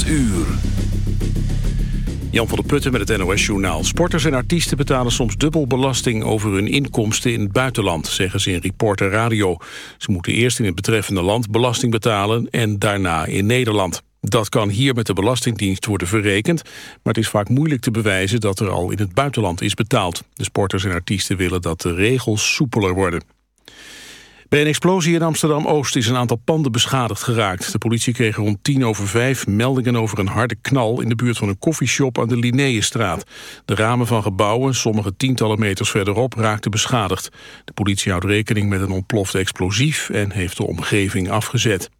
8 uur. Jan van der Putten met het NOS-journaal. Sporters en artiesten betalen soms dubbel belasting over hun inkomsten in het buitenland, zeggen ze in Reporter Radio. Ze moeten eerst in het betreffende land belasting betalen en daarna in Nederland. Dat kan hier met de Belastingdienst worden verrekend, maar het is vaak moeilijk te bewijzen dat er al in het buitenland is betaald. De sporters en artiesten willen dat de regels soepeler worden. Bij een explosie in Amsterdam-Oost is een aantal panden beschadigd geraakt. De politie kreeg rond tien over vijf meldingen over een harde knal... in de buurt van een koffieshop aan de Linnaeusstraat. De ramen van gebouwen, sommige tientallen meters verderop, raakten beschadigd. De politie houdt rekening met een ontploft explosief... en heeft de omgeving afgezet.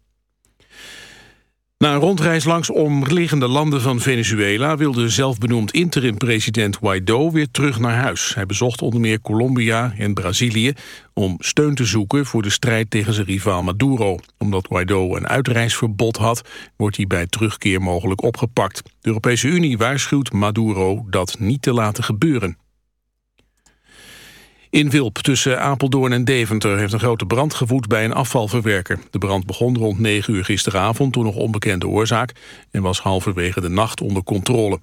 Na een rondreis langs omliggende landen van Venezuela... wilde zelfbenoemd interim-president Guaido weer terug naar huis. Hij bezocht onder meer Colombia en Brazilië... om steun te zoeken voor de strijd tegen zijn rivaal Maduro. Omdat Guaido een uitreisverbod had... wordt hij bij terugkeer mogelijk opgepakt. De Europese Unie waarschuwt Maduro dat niet te laten gebeuren. In Wilp tussen Apeldoorn en Deventer heeft een grote brand gewoed bij een afvalverwerker. De brand begon rond 9 uur gisteravond, toen nog onbekende oorzaak... en was halverwege de nacht onder controle.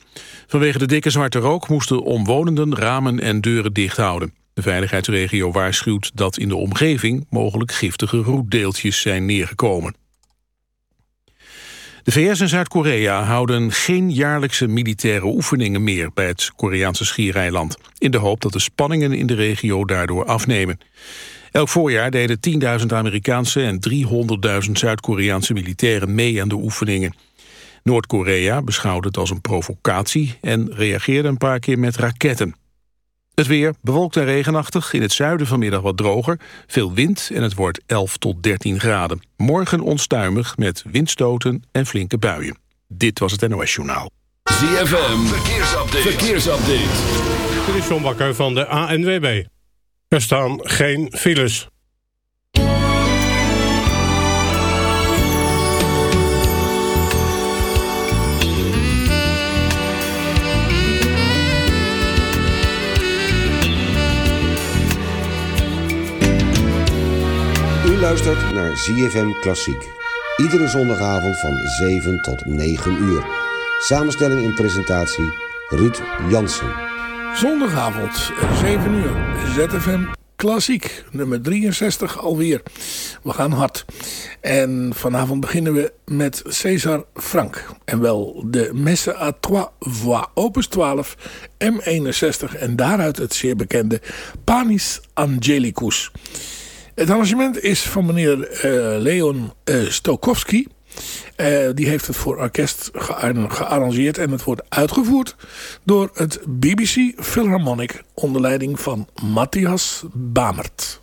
Vanwege de dikke zwarte rook moesten omwonenden ramen en deuren dicht houden. De veiligheidsregio waarschuwt dat in de omgeving mogelijk giftige roetdeeltjes zijn neergekomen. De VS en Zuid-Korea houden geen jaarlijkse militaire oefeningen meer bij het Koreaanse schiereiland, in de hoop dat de spanningen in de regio daardoor afnemen. Elk voorjaar deden 10.000 Amerikaanse en 300.000 Zuid-Koreaanse militairen mee aan de oefeningen. Noord-Korea beschouwde het als een provocatie en reageerde een paar keer met raketten. Het weer bewolkt en regenachtig, in het zuiden vanmiddag wat droger, veel wind en het wordt 11 tot 13 graden. Morgen onstuimig met windstoten en flinke buien. Dit was het NOS Journaal. ZFM, verkeersupdate. verkeersupdate. Dit is John Bakker van de ANWB. Er staan geen files. Luistert naar ZFM Klassiek. Iedere zondagavond van 7 tot 9 uur. Samenstelling en presentatie Ruud Jansen. Zondagavond, 7 uur, ZFM Klassiek, nummer 63 alweer. We gaan hard. En vanavond beginnen we met César Frank. En wel de Messe à Trois Voix, opus 12, M61 en daaruit het zeer bekende Panis Angelicus. Het arrangement is van meneer uh, Leon uh, Stokowski. Uh, die heeft het voor orkest gearrangeerd en het wordt uitgevoerd door het BBC Philharmonic onder leiding van Matthias Bamert.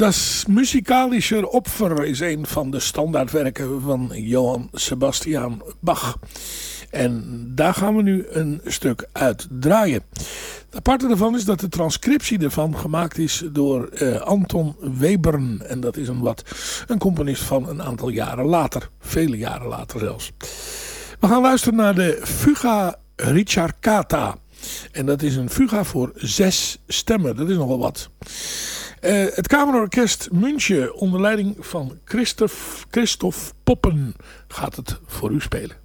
Das Musikalischer Opfer is een van de standaardwerken van Johann Sebastian Bach. En daar gaan we nu een stuk uit draaien. Het aparte ervan is dat de transcriptie ervan gemaakt is door uh, Anton Webern. En dat is een, wat, een componist van een aantal jaren later. Vele jaren later zelfs. We gaan luisteren naar de Fuga Ricercata. En dat is een fuga voor zes stemmen. Dat is nogal wat. Uh, het Kamerorkest München onder leiding van Christoph, Christoph Poppen gaat het voor u spelen.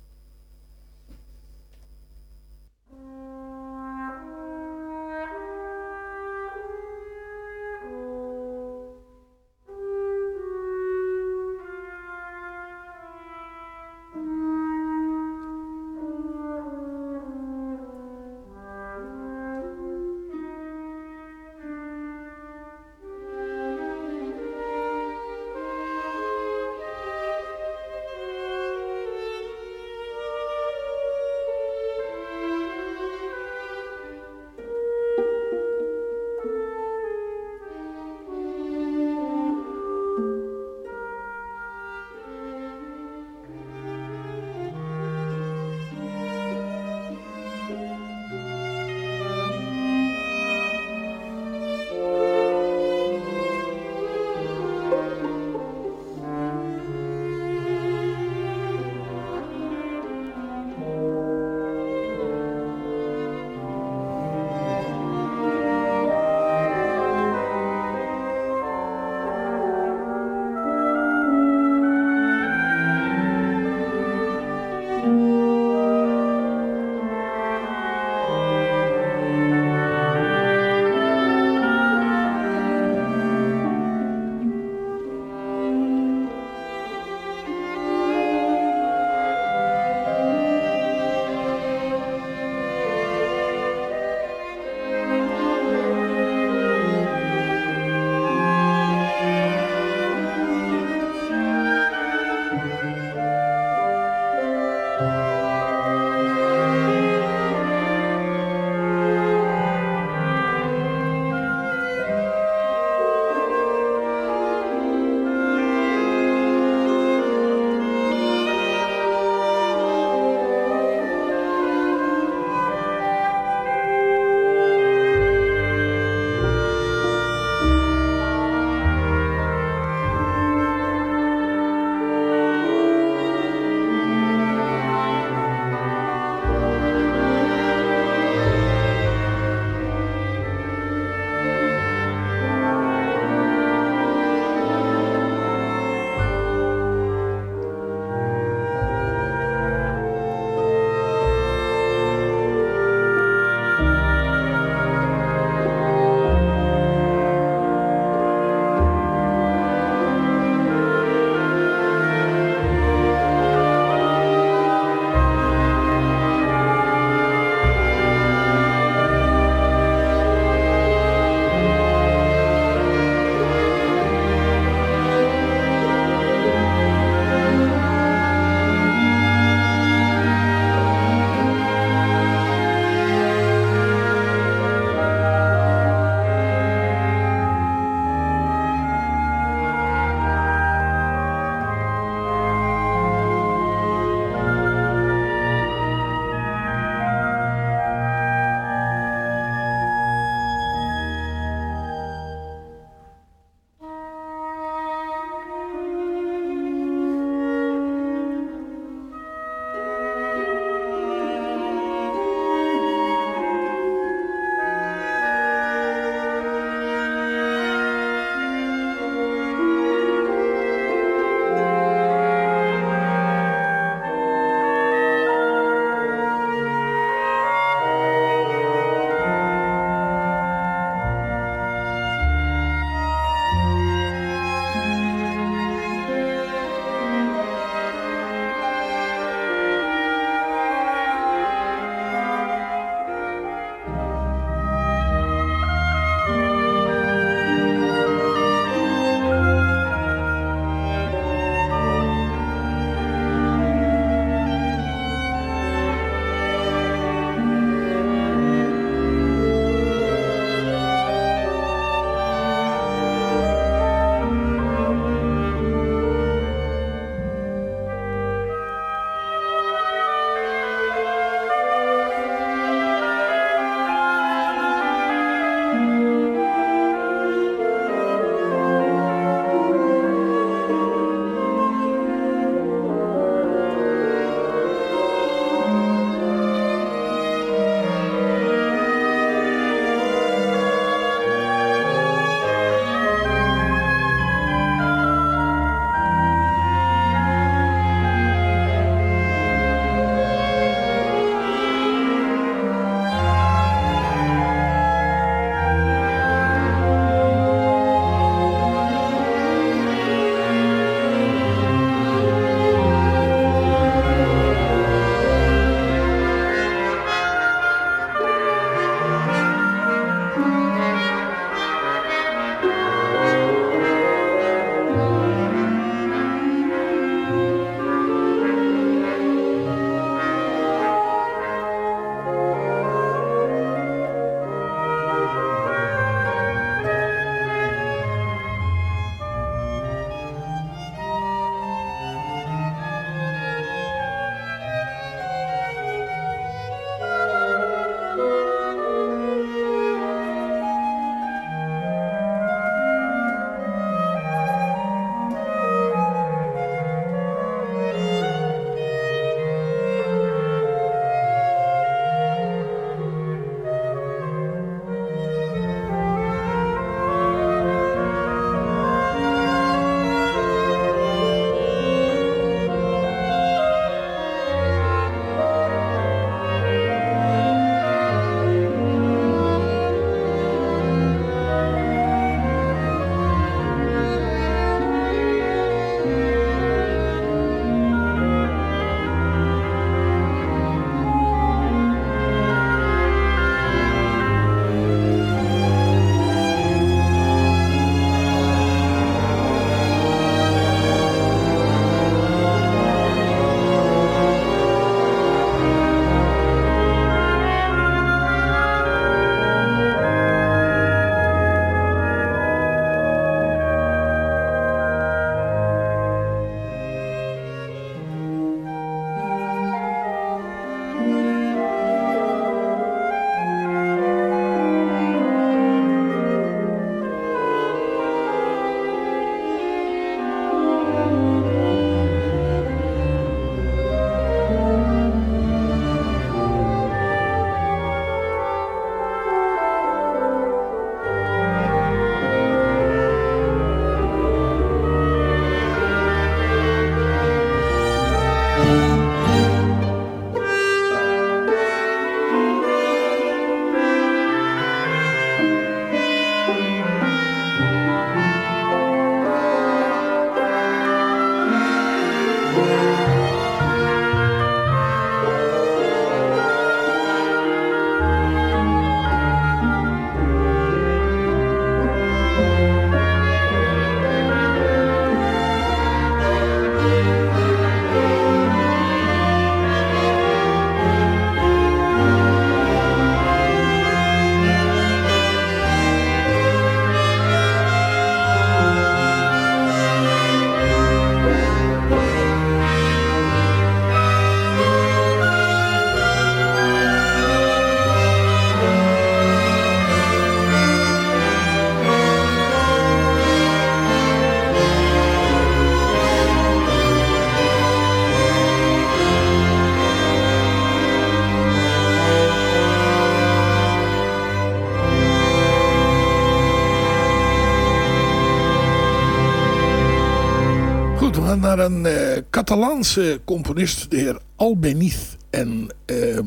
Componist, de heer Albeniz. En uh,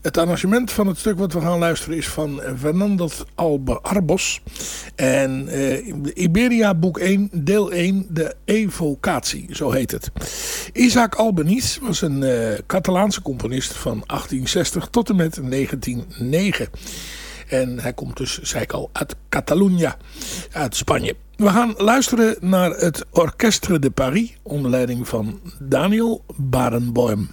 het arrangement van het stuk wat we gaan luisteren is van Fernandez Arbos. En uh, Iberia boek 1, deel 1, de evocatie, zo heet het. Isaac Albeniz was een Catalaanse componist van 1860 tot en met 1909. En hij komt dus, zei ik al, uit Catalunya, uit Spanje. We gaan luisteren naar het Orchestre de Paris onder leiding van Daniel Barenboim.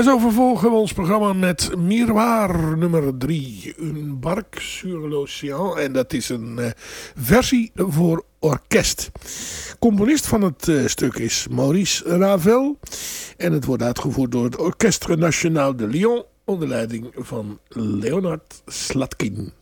En zo vervolgen we ons programma met Miroir nummer 3. Un barque sur l'océan. En dat is een uh, versie voor orkest. Componist van het uh, stuk is Maurice Ravel. En het wordt uitgevoerd door het Orchestre National de Lyon. Onder leiding van Leonard Slatkin.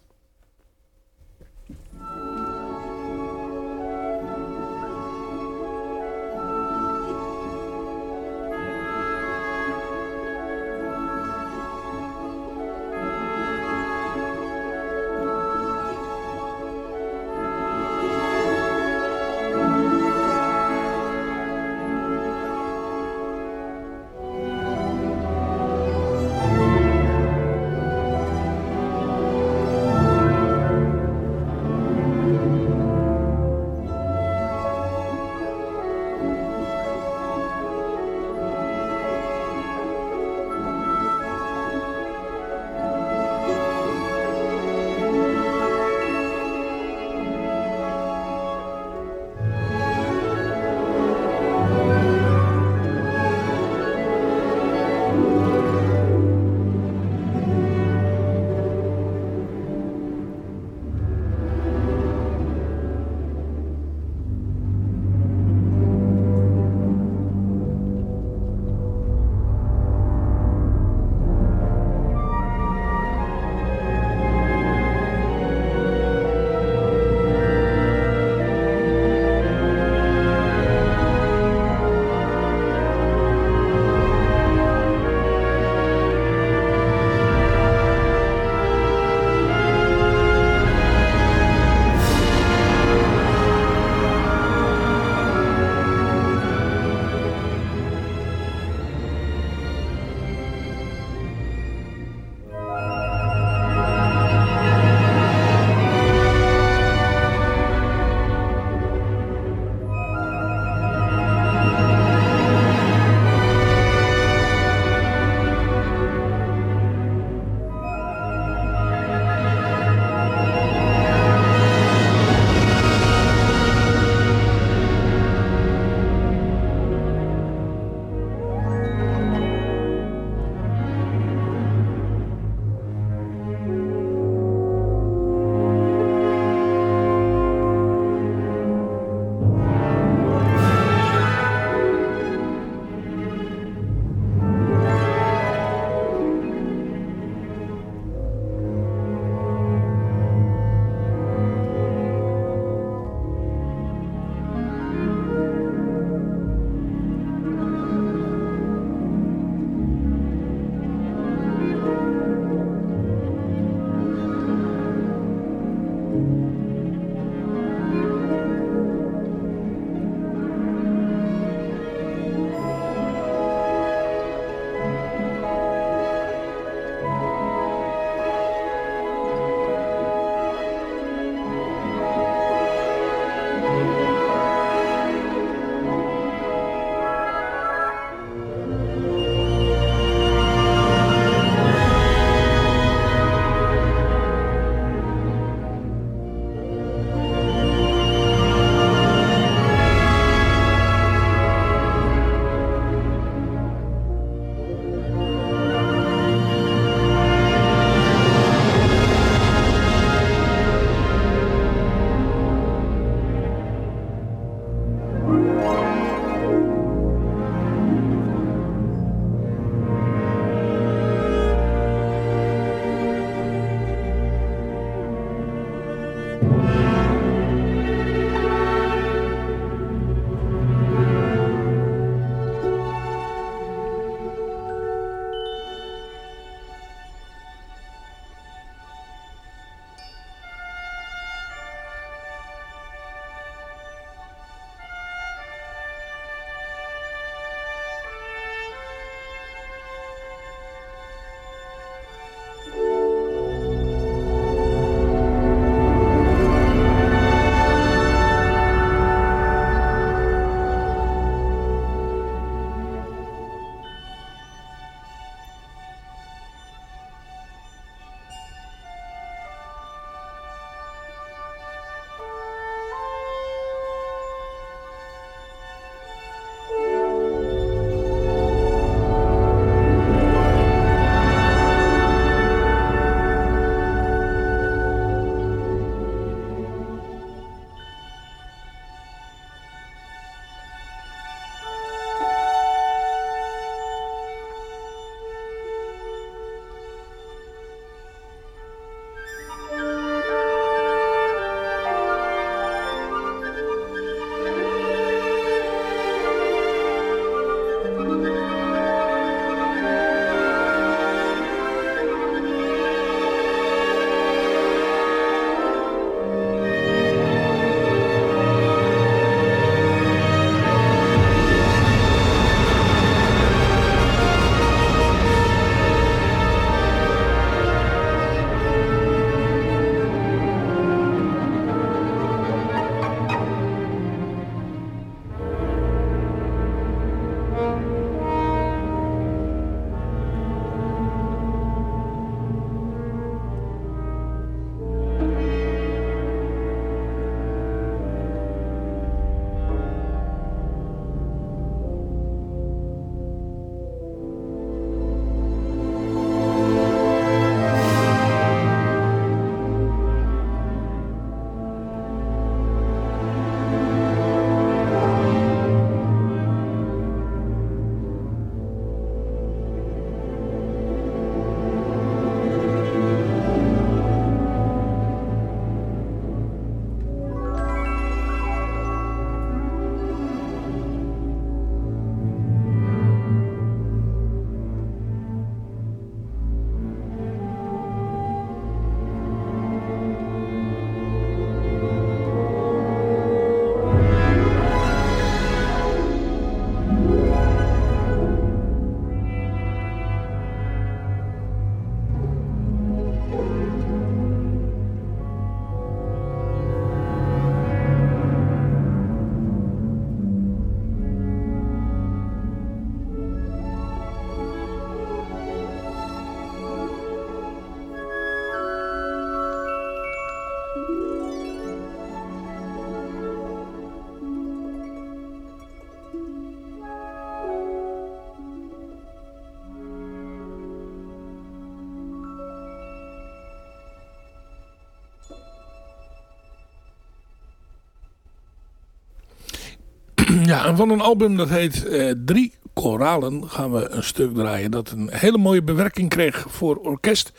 Ja, en van een album dat heet eh, Drie Koralen gaan we een stuk draaien. Dat een hele mooie bewerking kreeg voor orkest.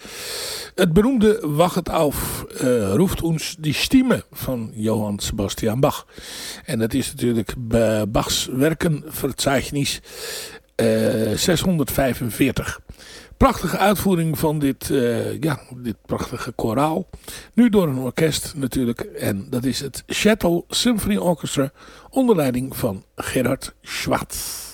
Het beroemde Wachet auf uh, roeft ons die stimme van Johann Sebastian Bach. En dat is natuurlijk Bachs werkenverzeichnis uh, 645 prachtige uitvoering van dit, uh, ja, dit prachtige koraal. Nu door een orkest natuurlijk. En dat is het Chateau Symphony Orchestra onder leiding van Gerard Schwartz.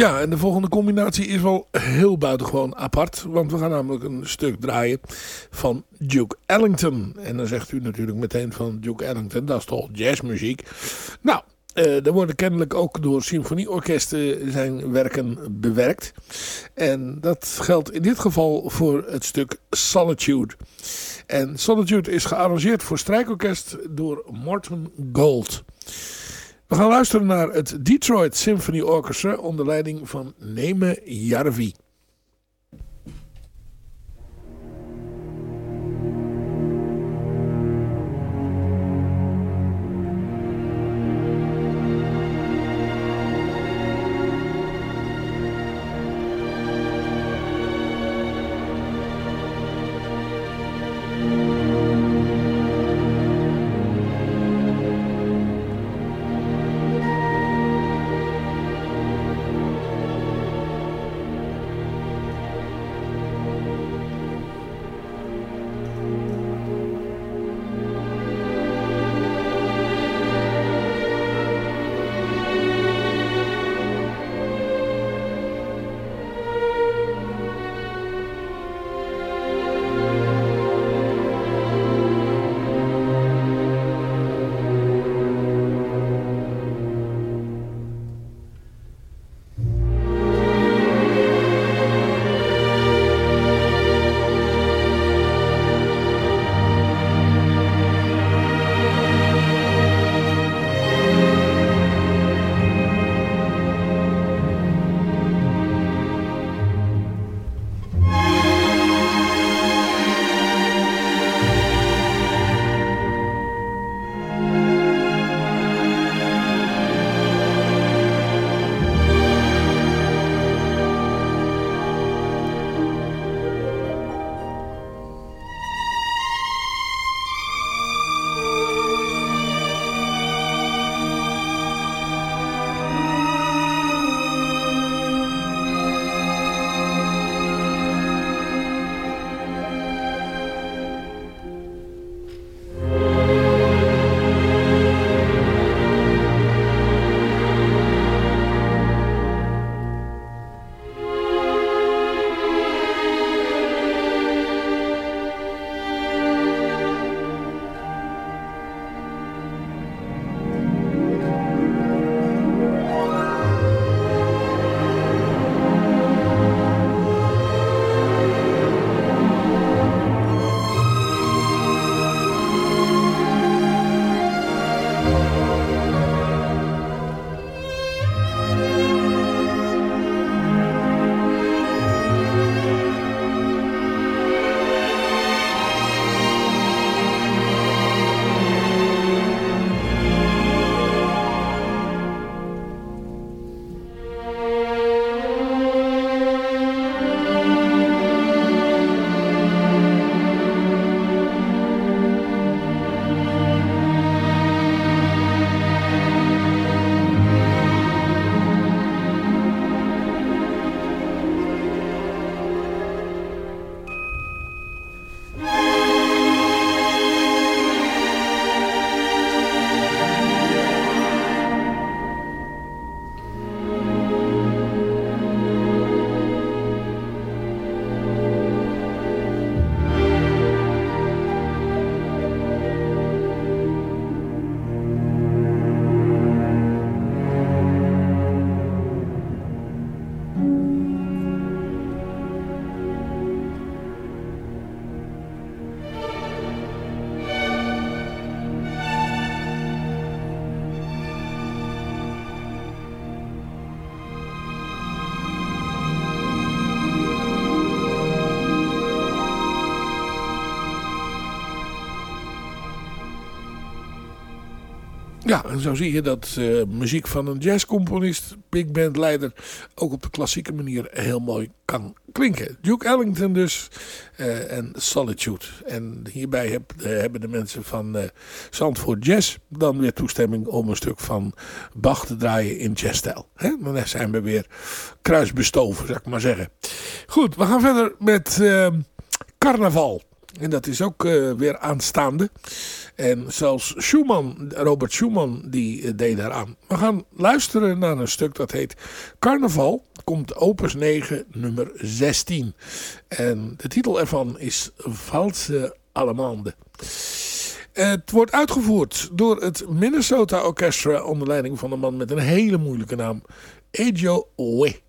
Ja, en de volgende combinatie is wel heel buitengewoon apart. Want we gaan namelijk een stuk draaien van Duke Ellington. En dan zegt u natuurlijk meteen van Duke Ellington, dat is toch jazzmuziek. Nou, uh, er worden kennelijk ook door symfonieorkesten zijn werken bewerkt. En dat geldt in dit geval voor het stuk Solitude. En Solitude is gearrangeerd voor strijkorkest door Morton Gold. We gaan luisteren naar het Detroit Symphony Orchestra onder leiding van Neme Jarvi. Ja, en zo zie je dat uh, muziek van een jazzcomponist, big band leider, ook op de klassieke manier heel mooi kan klinken. Duke Ellington dus uh, en Solitude. En hierbij heb, uh, hebben de mensen van Zandvoort Jazz dan weer toestemming om een stuk van Bach te draaien in jazzstijl. Dan zijn we weer kruisbestoven, zou ik maar zeggen. Goed, we gaan verder met carnaval. En dat is ook uh, weer aanstaande. En zelfs Schumann, Robert Schumann, die uh, deed daaraan. We gaan luisteren naar een stuk dat heet Carnaval. Komt opus 9, nummer 16. En de titel ervan is Valse Allemande. Het wordt uitgevoerd door het Minnesota Orchestra onder leiding van een man met een hele moeilijke naam. Ejo We.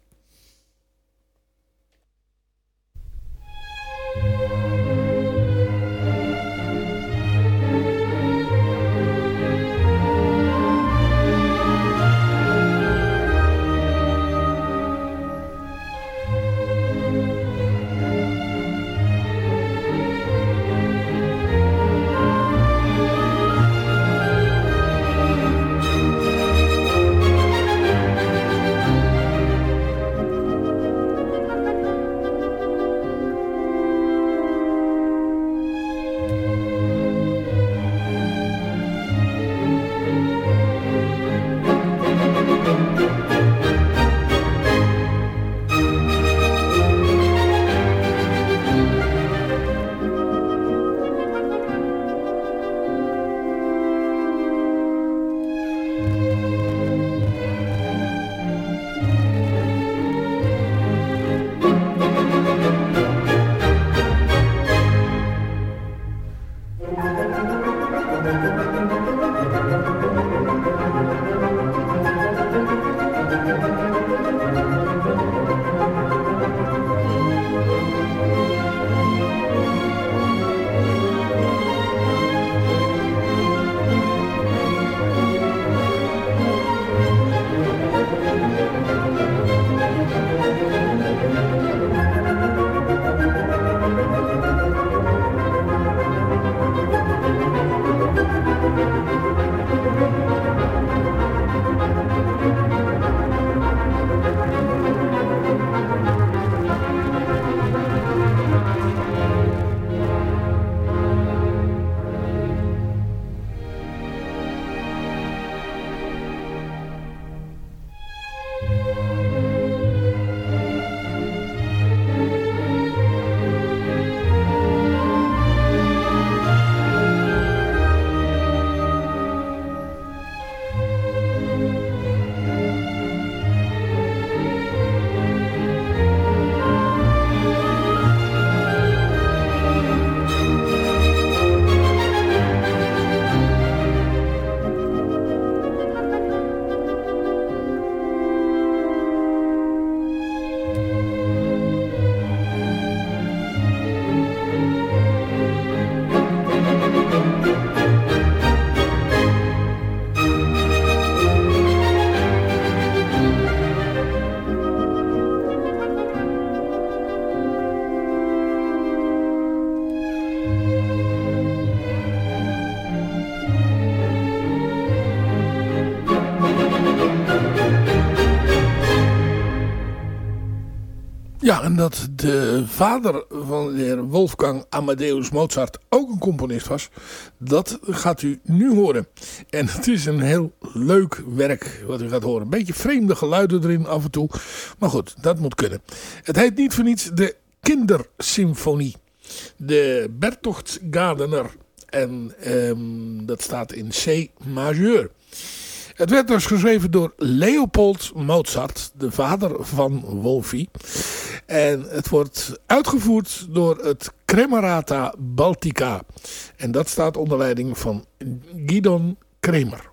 Ja, en dat de vader van de heer Wolfgang Amadeus Mozart ook een componist was, dat gaat u nu horen. En het is een heel leuk werk wat u gaat horen. Een beetje vreemde geluiden erin af en toe, maar goed, dat moet kunnen. Het heet niet voor niets de Kindersymfonie. De Bertocht Gadener. En um, dat staat in C majeur. Het werd dus geschreven door Leopold Mozart, de vader van Wolfie. En het wordt uitgevoerd door het Cremerata Baltica. En dat staat onder leiding van Gidon Kremer.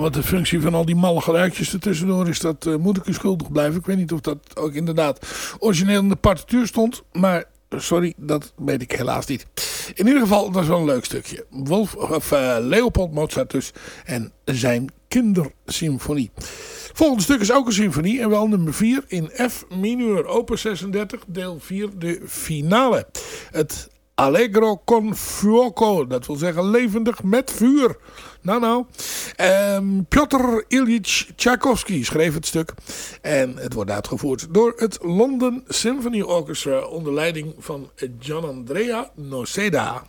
Wat de functie van al die malle geluidjes ertussendoor is, dat uh, moet ik u schuldig blijven. Ik weet niet of dat ook inderdaad origineel in de partituur stond, maar sorry, dat weet ik helaas niet. In ieder geval, dat is wel een leuk stukje. Wolf, of, uh, Leopold Mozart dus en zijn kindersymfonie. Volgende stuk is ook een symfonie en wel nummer 4 in F mineur, opus 36, deel 4, de finale. Het Allegro con fuoco, dat wil zeggen levendig met vuur. Nou nou, um, Piotr Ilyich Tchaikovsky schreef het stuk. En het wordt uitgevoerd door het London Symphony Orchestra onder leiding van Gian Andrea Noceda.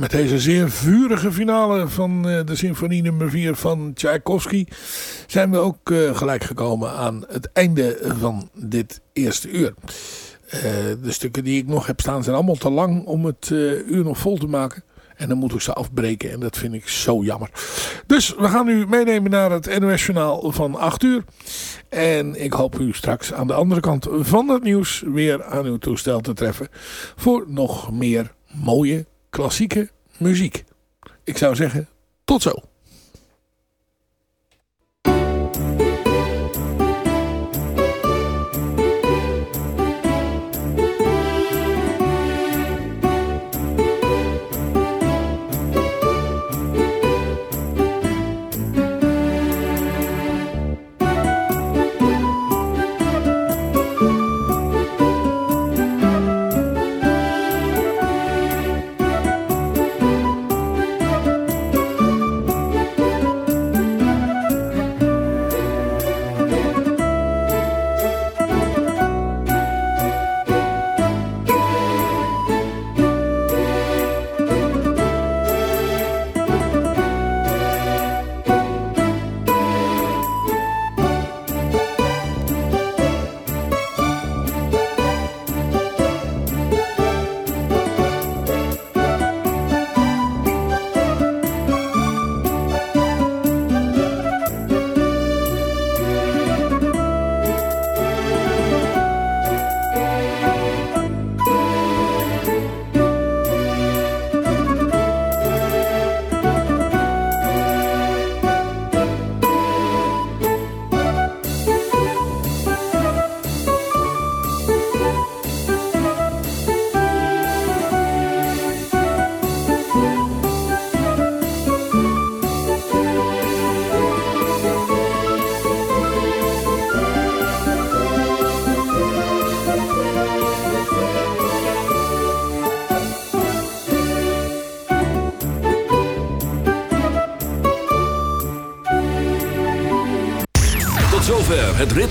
Met deze zeer vurige finale van uh, de symfonie nummer 4 van Tchaikovsky zijn we ook uh, gelijk gekomen aan het einde van dit eerste uur. Uh, de stukken die ik nog heb staan zijn allemaal te lang om het uur nog vol te maken. En dan moet ik ze afbreken en dat vind ik zo jammer. Dus we gaan u meenemen naar het NOS Journaal van 8 uur. En ik hoop u straks aan de andere kant van het nieuws weer aan uw toestel te treffen. Voor nog meer mooie klassieke muziek. Ik zou zeggen, tot zo.